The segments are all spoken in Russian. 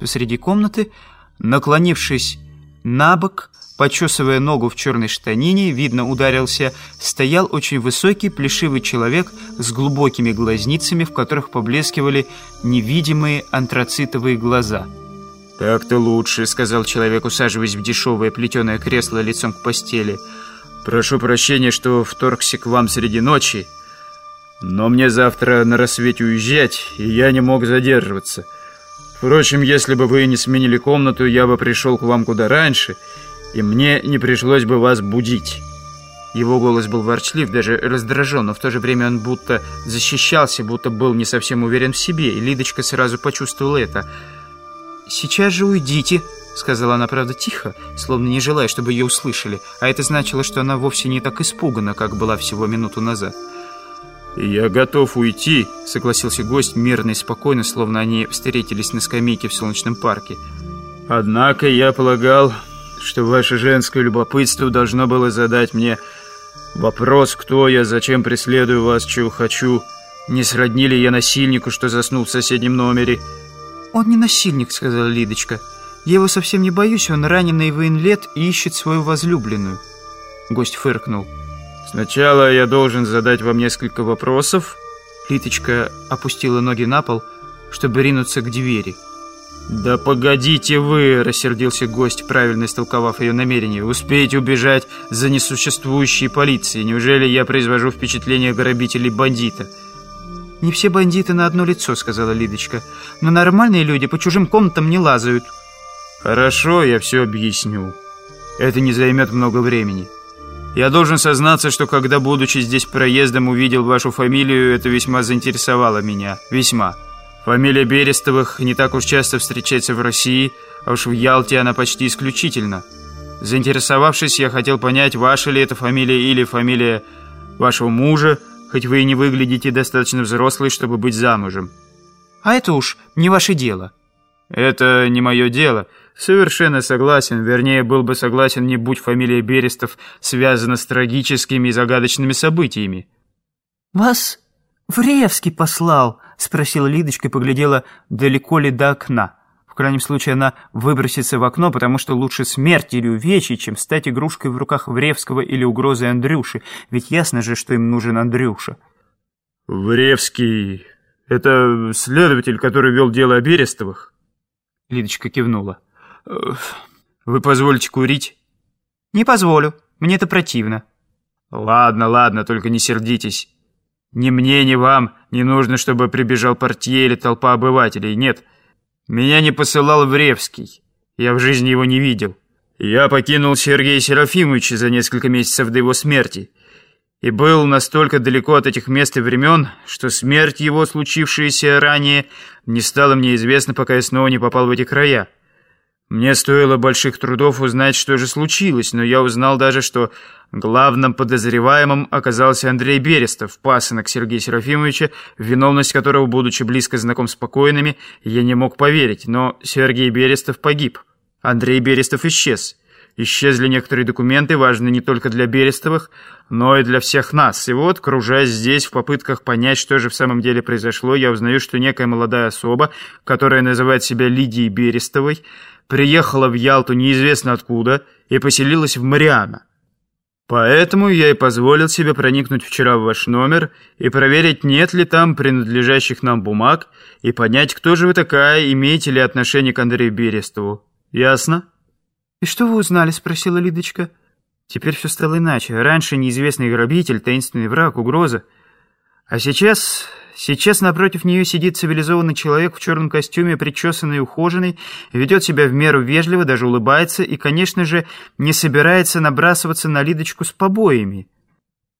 Посреди комнаты, наклонившись на бок, почесывая ногу в черной штанине, видно, ударился, стоял очень высокий, плешивый человек с глубокими глазницами, в которых поблескивали невидимые антрацитовые глаза. «Так-то лучше», — сказал человек, усаживаясь в дешевое плетеное кресло лицом к постели. «Прошу прощения, что вторгся к вам среди ночи, но мне завтра на рассвете уезжать, и я не мог задерживаться. Впрочем, если бы вы не сменили комнату, я бы пришел к вам куда раньше, и мне не пришлось бы вас будить». Его голос был ворчлив, даже раздражен, но в то же время он будто защищался, будто был не совсем уверен в себе, и Лидочка сразу почувствовала это. «Сейчас же уйдите», — сказала она, правда, тихо, словно не желая, чтобы ее услышали, а это значило, что она вовсе не так испугана, как была всего минуту назад. «Я готов уйти», — согласился гость мирно и спокойно, словно они встретились на скамейке в солнечном парке. «Однако я полагал, что ваше женское любопытство должно было задать мне вопрос, кто я, зачем преследую вас, чего хочу, не сродни ли я насильнику, что заснул в соседнем номере». «Он не насильник», — сказала Лидочка. «Я его совсем не боюсь, он раненый военлет и ищет свою возлюбленную». Гость фыркнул. Сначала я должен задать вам несколько вопросов. Литочка опустила ноги на пол, чтобы ринуться к двери. «Да погодите вы!» – рассердился гость, правильно истолковав ее намерение. «Успеете убежать за несуществующей полицией. Неужели я произвожу впечатление грабителей-бандита?» «Не все бандиты на одно лицо», – сказала Лидочка. «Но нормальные люди по чужим комнатам не лазают». «Хорошо, я все объясню. Это не займет много времени». Я должен сознаться, что когда, будучи здесь проездом, увидел вашу фамилию, это весьма заинтересовало меня. Весьма. Фамилия Берестовых не так уж часто встречается в России, а уж в Ялте она почти исключительно. Заинтересовавшись, я хотел понять, ваша ли это фамилия или фамилия вашего мужа, хоть вы и не выглядите достаточно взрослой, чтобы быть замужем. А это уж не ваше дело. Это не мое дело. Совершенно согласен. Вернее, был бы согласен, не будь фамилия Берестов связана с трагическими и загадочными событиями. «Вас Вревский послал?» — спросила Лидочка и поглядела, далеко ли до окна. В крайнем случае она выбросится в окно, потому что лучше смерть или увечье, чем стать игрушкой в руках Вревского или угрозой Андрюши. Ведь ясно же, что им нужен Андрюша. «Вревский — это следователь, который вел дело о Берестовых?» Лидочка кивнула. «Вы позволите курить?» «Не позволю. Мне это противно». «Ладно, ладно, только не сердитесь. Ни мне, ни вам не нужно, чтобы прибежал портье или толпа обывателей. Нет, меня не посылал Вревский. Я в жизни его не видел. Я покинул Сергея Серафимовича за несколько месяцев до его смерти» и был настолько далеко от этих мест и времен, что смерть его, случившаяся ранее, не стала мне известна, пока я снова не попал в эти края. Мне стоило больших трудов узнать, что же случилось, но я узнал даже, что главным подозреваемым оказался Андрей Берестов, пасынок Сергея Серафимовича, виновность которого, будучи близко знаком с покойными, я не мог поверить, но Сергей Берестов погиб. Андрей Берестов исчез. Исчезли некоторые документы, важные не только для Берестовых, но и для всех нас. И вот, кружась здесь в попытках понять, что же в самом деле произошло, я узнаю, что некая молодая особа, которая называет себя Лидией Берестовой, приехала в Ялту неизвестно откуда и поселилась в Мариана. Поэтому я и позволил себе проникнуть вчера в ваш номер и проверить, нет ли там принадлежащих нам бумаг, и понять, кто же вы такая, имеете ли отношение к Андрею Берестову. Ясно?» «И что вы узнали?» — спросила Лидочка. Теперь все стало иначе. Раньше неизвестный грабитель, таинственный враг, угроза. А сейчас... Сейчас напротив нее сидит цивилизованный человек в черном костюме, причесанный и ухоженный, ведет себя в меру вежливо, даже улыбается и, конечно же, не собирается набрасываться на Лидочку с побоями.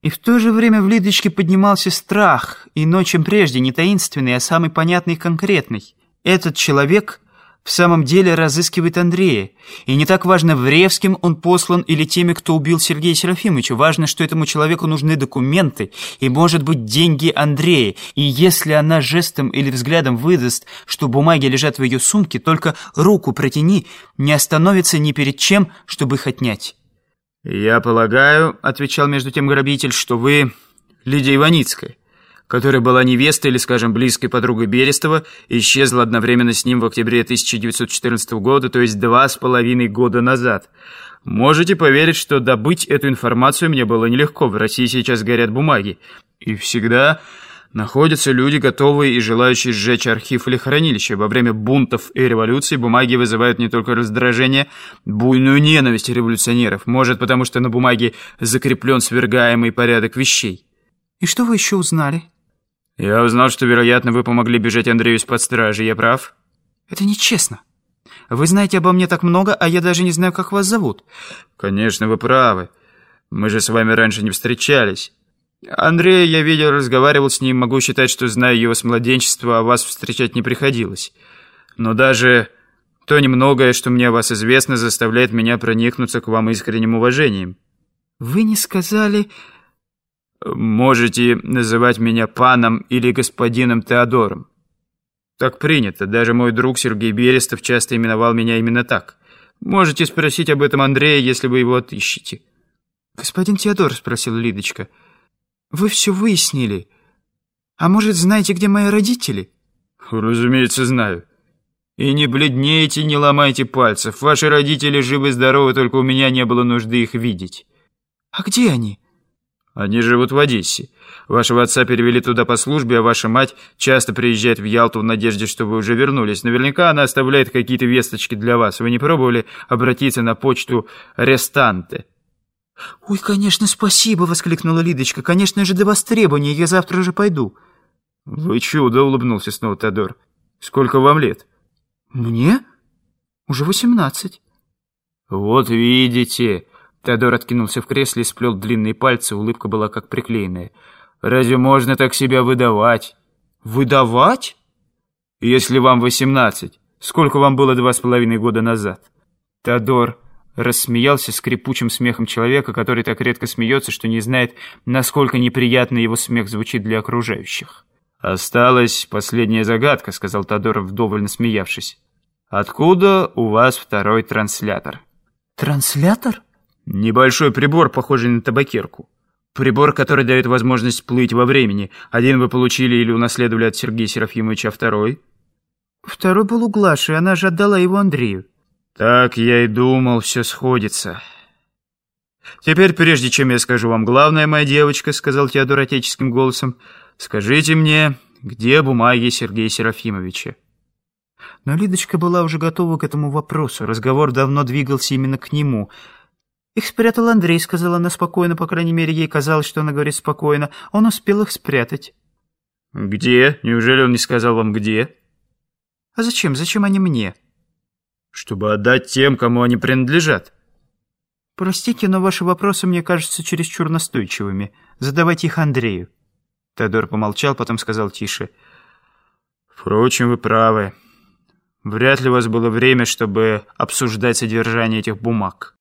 И в то же время в Лидочке поднимался страх, иной, чем прежде, не таинственный, а самый понятный и конкретный. Этот человек в самом деле разыскивает Андрея. И не так важно, Вревским он послан или теми, кто убил Сергея Серафимовича. Важно, что этому человеку нужны документы и, может быть, деньги Андрея. И если она жестом или взглядом выдаст, что бумаги лежат в ее сумке, только руку протяни, не остановится ни перед чем, чтобы их отнять. «Я полагаю», — отвечал между тем грабитель, — «что вы Лидия Иваницкая. Которая была невестой или, скажем, близкой подругой Берестова, исчезла одновременно с ним в октябре 1914 года, то есть два с половиной года назад. Можете поверить, что добыть эту информацию мне было нелегко. В России сейчас горят бумаги. И всегда находятся люди, готовые и желающие сжечь архив или хранилище. Во время бунтов и революций бумаги вызывают не только раздражение, буйную ненависть революционеров. Может, потому что на бумаге закреплен свергаемый порядок вещей. И что вы еще узнали? Я узнал, что, вероятно, вы помогли бежать Андрею из-под стражи. Я прав? Это нечестно. Вы знаете обо мне так много, а я даже не знаю, как вас зовут. Конечно, вы правы. Мы же с вами раньше не встречались. Андрея я видел, разговаривал с ним, могу считать, что знаю его с младенчества, а вас встречать не приходилось. Но даже то немногое, что мне о вас известно, заставляет меня проникнуться к вам искренним уважением. Вы не сказали... Можете называть меня паном или господином Теодором. Так принято. Даже мой друг Сергей Берестов часто именовал меня именно так. Можете спросить об этом Андрея, если вы его отыщете. «Господин Теодор», — спросила Лидочка, — «вы все выяснили. А может, знаете, где мои родители?» «Разумеется, знаю. И не бледнейте, не ломайте пальцев. Ваши родители живы-здоровы, только у меня не было нужды их видеть». «А где они?» Они живут в Одессе. Вашего отца перевели туда по службе, а ваша мать часто приезжает в Ялту в надежде, что вы уже вернулись. Наверняка она оставляет какие-то весточки для вас. Вы не пробовали обратиться на почту «Рестанте»?» «Ой, конечно, спасибо!» — воскликнула Лидочка. «Конечно же, до востребования. Я завтра же пойду». «Вы чудо!» — улыбнулся снова Тодор. «Сколько вам лет?» «Мне? Уже восемнадцать». «Вот видите!» Теодор откинулся в кресле и сплел длинные пальцы, улыбка была как приклеенная. «Разве можно так себя выдавать?» «Выдавать?» «Если вам восемнадцать, сколько вам было два с половиной года назад?» Теодор рассмеялся скрипучим смехом человека, который так редко смеется, что не знает, насколько неприятно его смех звучит для окружающих. «Осталась последняя загадка», — сказал Теодор, вдоволь насмеявшись. «Откуда у вас второй транслятор?» «Транслятор?» Небольшой прибор, похожий на табакерку. Прибор, который дает возможность плыть во времени. Один вы получили или унаследовали от Сергея Серафимовича, а второй? Второй был у Глаши, она же отдала его Андрею. Так я и думал, все сходится. Теперь, прежде чем я скажу вам главное, моя девочка, сказал Теодор отеческим голосом, скажите мне, где бумаги Сергея Серафимовича? Но Лидочка была уже готова к этому вопросу. Разговор давно двигался именно к нему — «Их спрятал Андрей», — сказала она спокойно, по крайней мере, ей казалось, что она говорит спокойно. «Он успел их спрятать». «Где? Неужели он не сказал вам, где?» «А зачем? Зачем они мне?» «Чтобы отдать тем, кому они принадлежат». «Простите, но ваши вопросы мне кажутся чересчур настойчивыми. Задавайте их Андрею». Теодор помолчал, потом сказал тише. «Впрочем, вы правы. Вряд ли у вас было время, чтобы обсуждать содержание этих бумаг».